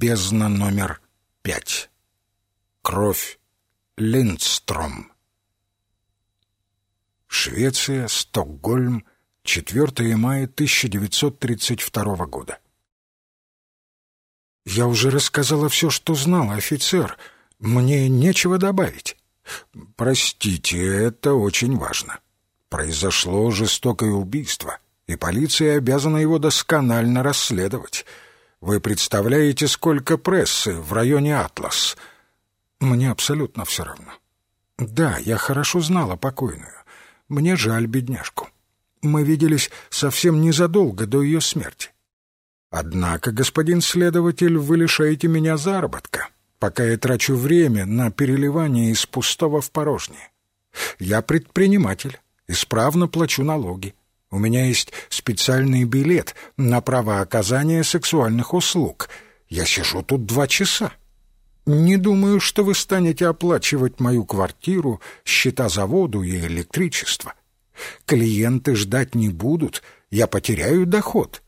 Бездна номер пять. Кровь. Линдстром. Швеция, Стокгольм, 4 мая 1932 года. «Я уже рассказала все, что знала, офицер. Мне нечего добавить». «Простите, это очень важно. Произошло жестокое убийство, и полиция обязана его досконально расследовать. Вы представляете, сколько прессы в районе Атлас?» «Мне абсолютно все равно. Да, я хорошо знала покойную. Мне жаль бедняжку. Мы виделись совсем незадолго до ее смерти. Однако, господин следователь, вы лишаете меня заработка, пока я трачу время на переливание из пустого в порожнее. Я предприниматель, исправно плачу налоги. У меня есть специальный билет на право оказания сексуальных услуг. Я сижу тут два часа. Не думаю, что вы станете оплачивать мою квартиру, счета за воду и электричество. Клиенты ждать не будут, я потеряю доход.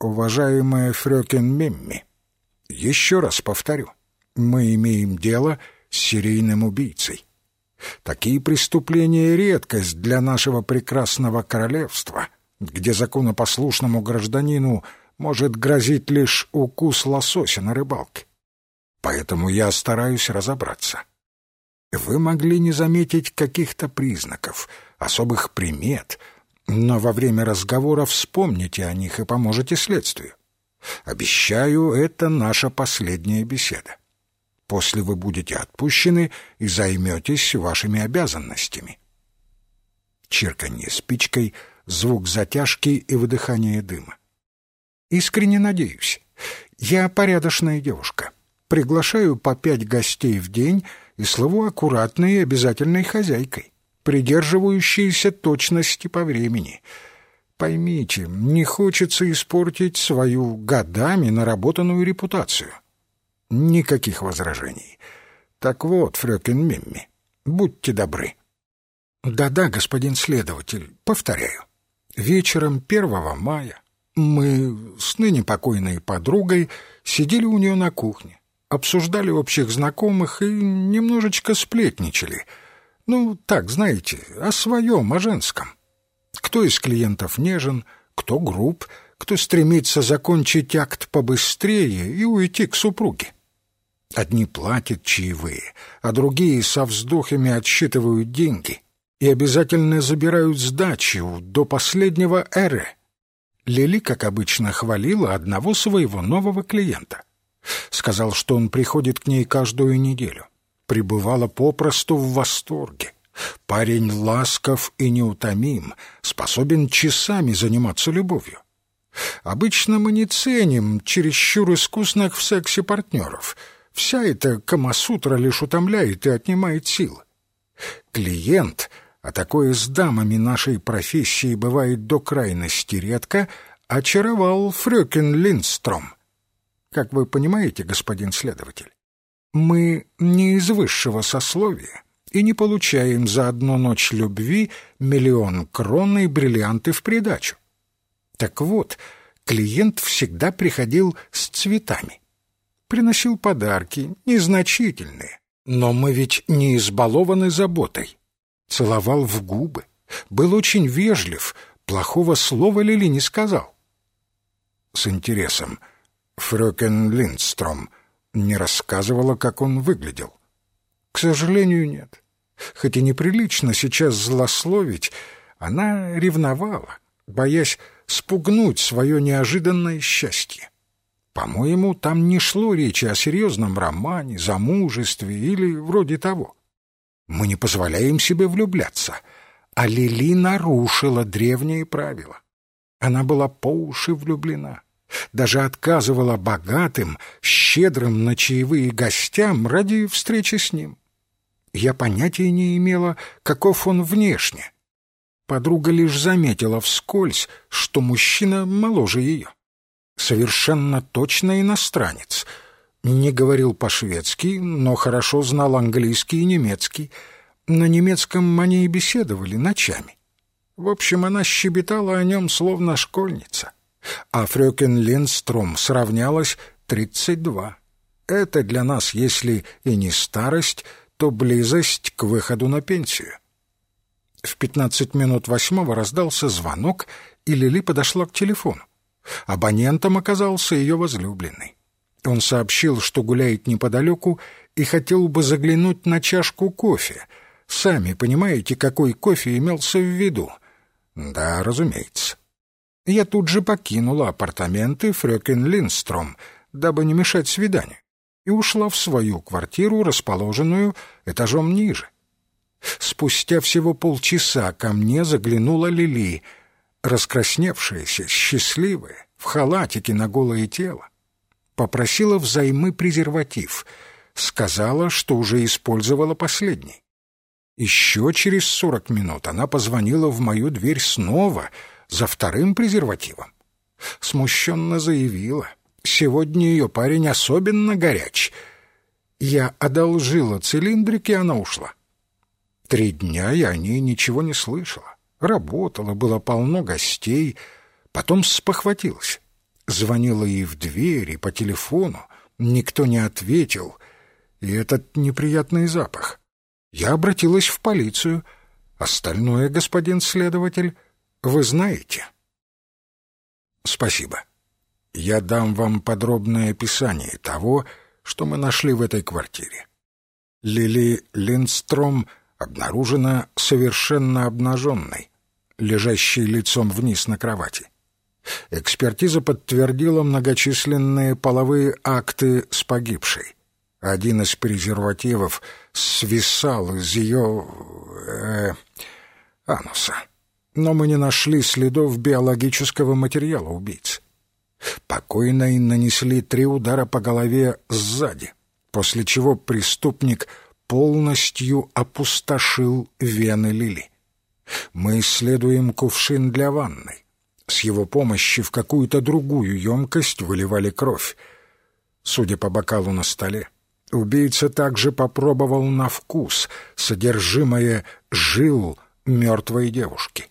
Уважаемая Фрёкен Мемми, еще раз повторю, мы имеем дело с серийным убийцей. Такие преступления — редкость для нашего прекрасного королевства, где законопослушному гражданину может грозить лишь укус лосося на рыбалке. Поэтому я стараюсь разобраться. Вы могли не заметить каких-то признаков, особых примет, но во время разговора вспомните о них и поможете следствию. Обещаю, это наша последняя беседа. После вы будете отпущены и займетесь вашими обязанностями. Чирканье спичкой, звук затяжки и выдыхание дыма. Искренне надеюсь. Я порядочная девушка приглашаю по пять гостей в день и слову аккуратной и обязательной хозяйкой, придерживающейся точности по времени. Поймите, не хочется испортить свою годами наработанную репутацию. Никаких возражений. Так вот, фрёкин Мимми, будьте добры. Да-да, господин следователь, повторяю. Вечером первого мая мы с ныне покойной подругой сидели у нее на кухне обсуждали общих знакомых и немножечко сплетничали. Ну, так, знаете, о своем, о женском. Кто из клиентов нежен, кто груб, кто стремится закончить акт побыстрее и уйти к супруге. Одни платят чаевые, а другие со вздохами отсчитывают деньги и обязательно забирают сдачу до последнего эры. Лили, как обычно, хвалила одного своего нового клиента — Сказал, что он приходит к ней каждую неделю. Пребывала попросту в восторге. Парень ласков и неутомим, способен часами заниматься любовью. Обычно мы не ценим чересчур искусных в сексе партнеров. Вся эта камасутра лишь утомляет и отнимает силы. Клиент, а такое с дамами нашей профессии бывает до крайности редко, очаровал Фрёкен Линдстром — как вы понимаете, господин следователь, мы не из высшего сословия и не получаем за одну ночь любви миллион крон и бриллианты в придачу. Так вот, клиент всегда приходил с цветами. Приносил подарки, незначительные, но мы ведь не избалованы заботой. Целовал в губы, был очень вежлив, плохого слова Лили не сказал. С интересом — Фрёкен Линдстром не рассказывала, как он выглядел? К сожалению, нет. Хоть и неприлично сейчас злословить, она ревновала, боясь спугнуть свое неожиданное счастье. По-моему, там не шло речи о серьезном романе, замужестве или вроде того. Мы не позволяем себе влюбляться, а Лили нарушила древние правила. Она была по уши влюблена даже отказывала богатым, щедрым на чаевые гостям ради встречи с ним. Я понятия не имела, каков он внешне. Подруга лишь заметила вскользь, что мужчина моложе ее. Совершенно точно иностранец. Не говорил по-шведски, но хорошо знал английский и немецкий. На немецком они и беседовали ночами. В общем, она щебетала о нем, словно школьница — а Фрёкен Линдстром сравнялась тридцать два. Это для нас, если и не старость, то близость к выходу на пенсию. В пятнадцать минут восьмого раздался звонок, и Лили подошла к телефону. Абонентом оказался ее возлюбленный. Он сообщил, что гуляет неподалеку и хотел бы заглянуть на чашку кофе. Сами понимаете, какой кофе имелся в виду. Да, разумеется. Я тут же покинула апартаменты Фрёкен Линстром, дабы не мешать свиданию, и ушла в свою квартиру, расположенную этажом ниже. Спустя всего полчаса ко мне заглянула Лили, раскрасневшаяся, счастливая, в халатике на голое тело. Попросила взаймы презерватив, сказала, что уже использовала последний. Еще через сорок минут она позвонила в мою дверь снова за вторым презервативом. Смущенно заявила, сегодня ее парень особенно горяч. Я одолжила цилиндрик, и она ушла. Три дня я о ней ничего не слышала. Работала, было полно гостей. Потом спохватилась. Звонила ей в дверь и по телефону. Никто не ответил. И этот неприятный запах. Я обратилась в полицию. Остальное, господин следователь, вы знаете. Спасибо. Я дам вам подробное описание того, что мы нашли в этой квартире. Лили Линдстром — обнаружена совершенно обнаженной, лежащей лицом вниз на кровати. Экспертиза подтвердила многочисленные половые акты с погибшей. Один из презервативов свисал из ее... Э, ануса. Но мы не нашли следов биологического материала убийц. Покойной нанесли три удара по голове сзади, после чего преступник полностью опустошил вены Лили. Мы исследуем кувшин для ванны. С его помощью в какую-то другую емкость выливали кровь. Судя по бокалу на столе, убийца также попробовал на вкус содержимое жил мертвой девушки.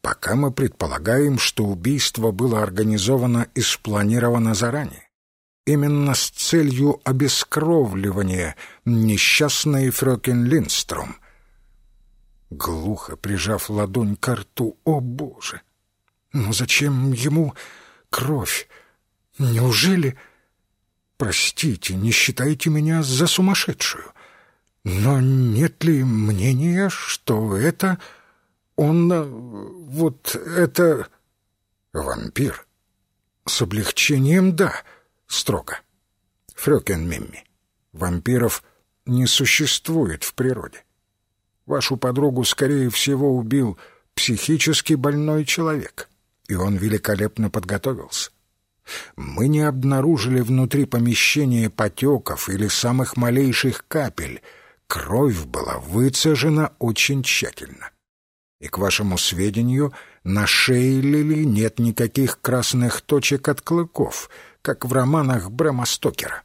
Пока мы предполагаем, что убийство было организовано и спланировано заранее именно с целью обескровливания несчастной фрёкен Линстром. Глухо прижав ладонь к рту, о боже! Но зачем ему кровь? Неужели... Простите, не считайте меня за сумасшедшую. Но нет ли мнения, что это... Он... Э, вот это... Вампир? С облегчением «да» строго. Фрёкен Мимми, вампиров не существует в природе. Вашу подругу, скорее всего, убил психически больной человек, и он великолепно подготовился. Мы не обнаружили внутри помещения потеков или самых малейших капель. Кровь была выцежена очень тщательно. И, к вашему сведению, на шее Лили нет никаких красных точек от клыков — как в романах Брэма Стокера.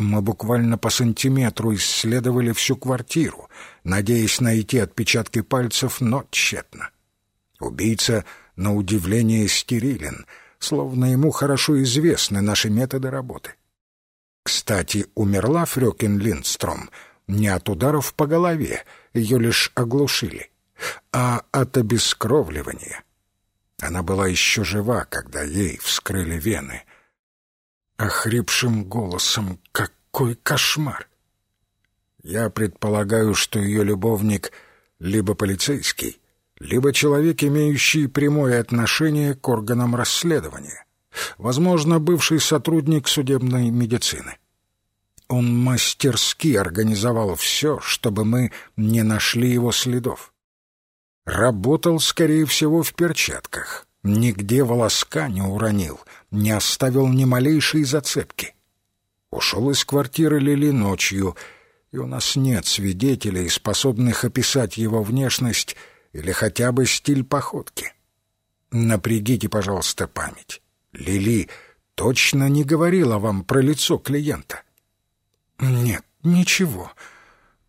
Мы буквально по сантиметру исследовали всю квартиру, надеясь найти отпечатки пальцев, но тщетно. Убийца, на удивление, стерилен, словно ему хорошо известны наши методы работы. Кстати, умерла Фрёкин Линдстром не от ударов по голове, ее лишь оглушили, а от обескровливания. Она была еще жива, когда ей вскрыли вены — охрипшим голосом. Какой кошмар! Я предполагаю, что ее любовник либо полицейский, либо человек, имеющий прямое отношение к органам расследования. Возможно, бывший сотрудник судебной медицины. Он мастерски организовал все, чтобы мы не нашли его следов. Работал, скорее всего, в перчатках, нигде волоска не уронил, не оставил ни малейшей зацепки. Ушел из квартиры Лили ночью, и у нас нет свидетелей, способных описать его внешность или хотя бы стиль походки. Напрягите, пожалуйста, память. Лили точно не говорила вам про лицо клиента. Нет, ничего.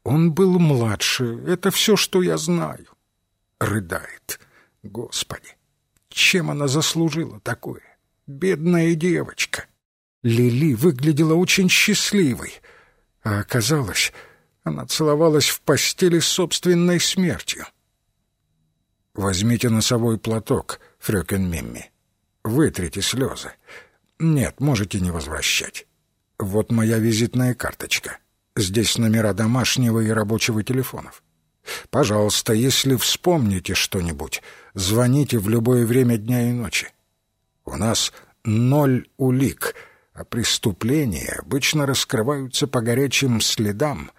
Он был младше, это все, что я знаю. Рыдает. Господи, чем она заслужила такое? Бедная девочка. Лили выглядела очень счастливой, а оказалось, она целовалась в постели с собственной смертью. «Возьмите носовой платок, Фрёкен Мимми. Вытрите слезы. Нет, можете не возвращать. Вот моя визитная карточка. Здесь номера домашнего и рабочего телефонов. Пожалуйста, если вспомните что-нибудь, звоните в любое время дня и ночи. У нас ноль улик, а преступления обычно раскрываются по горячим следам.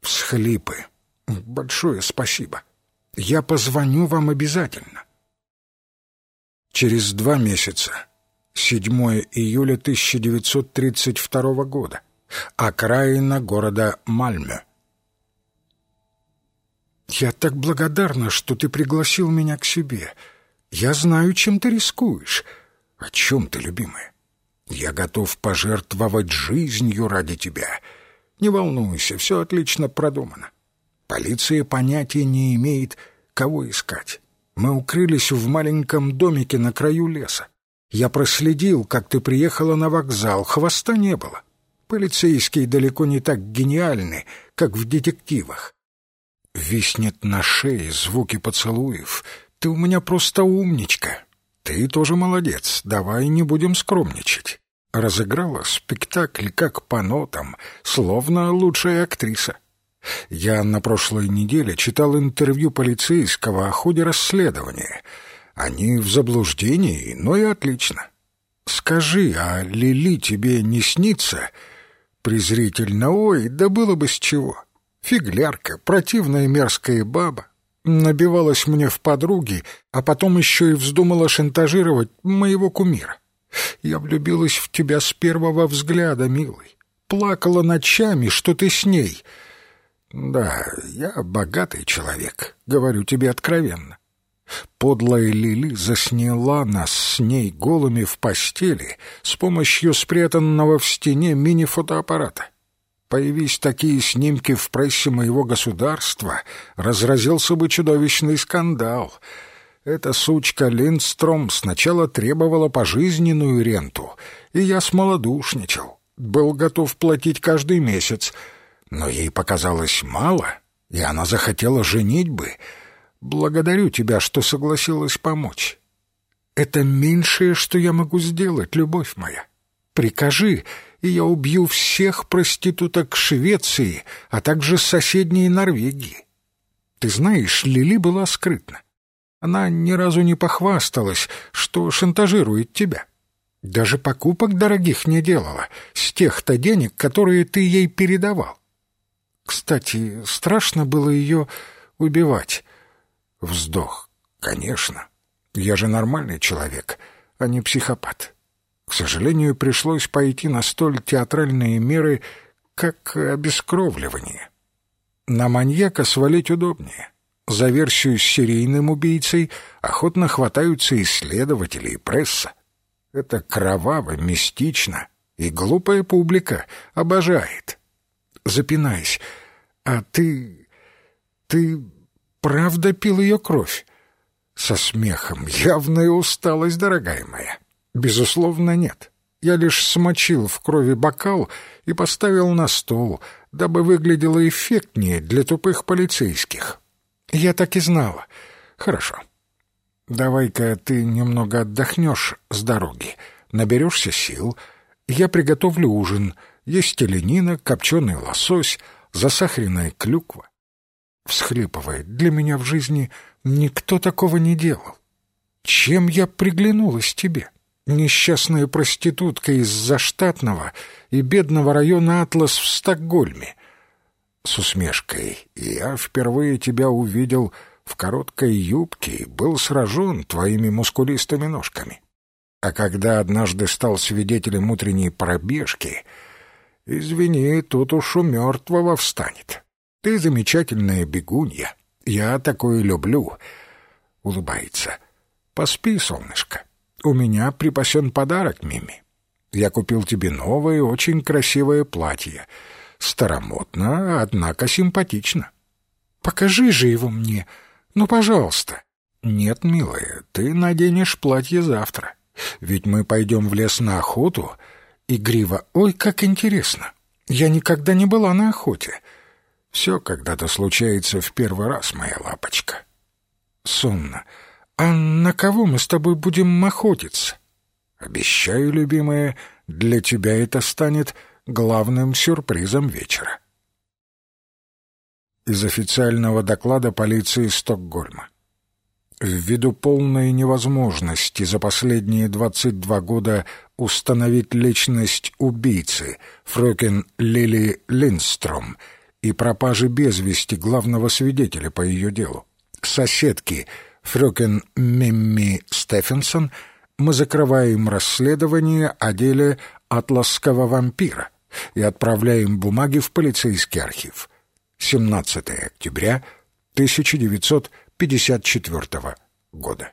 Всхлипы. Большое спасибо. Я позвоню вам обязательно. Через два месяца, 7 июля 1932 года, окраина города Мальме. «Я так благодарна, что ты пригласил меня к себе. Я знаю, чем ты рискуешь. О чем ты, любимая? Я готов пожертвовать жизнью ради тебя. Не волнуйся, все отлично продумано. Полиция понятия не имеет, кого искать. Мы укрылись в маленьком домике на краю леса. Я проследил, как ты приехала на вокзал, хвоста не было. Полицейские далеко не так гениальны, как в детективах. Виснет на шее звуки поцелуев. Ты у меня просто умничка. Ты тоже молодец, давай не будем скромничать. Разыграла спектакль как по нотам, словно лучшая актриса. Я на прошлой неделе читал интервью полицейского о ходе расследования. Они в заблуждении, но и отлично. Скажи, а Лили тебе не снится? Презрительно, ой, да было бы с чего. Фиглярка, противная мерзкая баба. Набивалась мне в подруги, а потом еще и вздумала шантажировать моего кумира. Я влюбилась в тебя с первого взгляда, милый. Плакала ночами, что ты с ней. Да, я богатый человек, говорю тебе откровенно. Подлая Лили засняла нас с ней голыми в постели с помощью спрятанного в стене мини-фотоаппарата. Появись такие снимки в прессе моего государства, разразился бы чудовищный скандал. Эта сучка Линдстром сначала требовала пожизненную ренту, и я смолодушничал, был готов платить каждый месяц, но ей показалось мало, и она захотела женитьбы. Благодарю тебя, что согласилась помочь. Это меньшее, что я могу сделать, любовь моя. Прикажи, и я убью всех проституток Швеции, а также соседней Норвегии. Ты знаешь, Лили была скрытна. Она ни разу не похвасталась, что шантажирует тебя. Даже покупок дорогих не делала с тех-то денег, которые ты ей передавал. Кстати, страшно было ее убивать. Вздох. Конечно. Я же нормальный человек, а не психопат. К сожалению, пришлось пойти на столь театральные меры, как обескровливание. На маньяка свалить удобнее. За версию с серийным убийцей охотно хватаются исследователи и пресса. Это кроваво, мистично, и глупая публика обожает. Запинаясь, «А ты... ты правда пил ее кровь?» Со смехом. «Явная усталость, дорогая моя. Безусловно, нет. Я лишь смочил в крови бокал и поставил на стол, дабы выглядело эффектнее для тупых полицейских. Я так и знала. Хорошо. Давай-ка ты немного отдохнешь с дороги, наберешься сил. Я приготовлю ужин. Есть теленина, копченый лосось, засахаренная клюква. Всхлипывает. Для меня в жизни никто такого не делал. Чем я приглянулась тебе?» Несчастная проститутка из заштатного и бедного района Атлас в Стокгольме. С усмешкой. Я впервые тебя увидел в короткой юбке и был сражен твоими мускулистыми ножками. А когда однажды стал свидетелем утренней пробежки, извини, тут уж у мертвого встанет. Ты замечательная бегунья. Я такое люблю. Улыбается. Поспи, солнышко. У меня припасен подарок, Мими. Я купил тебе новое, очень красивое платье. Старомодно, однако симпатично. Покажи же его мне. Ну, пожалуйста. Нет, милая, ты наденешь платье завтра. Ведь мы пойдем в лес на охоту, игриво. «Ой, как интересно! Я никогда не была на охоте. Все когда-то случается в первый раз, моя лапочка». Сонно. «А на кого мы с тобой будем охотиться?» «Обещаю, любимая, для тебя это станет главным сюрпризом вечера». Из официального доклада полиции Стокгольма. Ввиду полной невозможности за последние 22 года установить личность убийцы Фрöken Лили Линдстром и пропажи без вести главного свидетеля по ее делу, соседки Фрöken Мимми Стефенсон, мы закрываем расследование о деле атласского вампира и отправляем бумаги в полицейский архив. 17 октября 1900 1954 года.